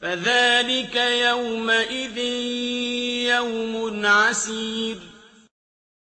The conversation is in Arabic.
فَذَٰلِكَ يَوْمَئِذٍ يَوْمٌ عَسِيرٌ.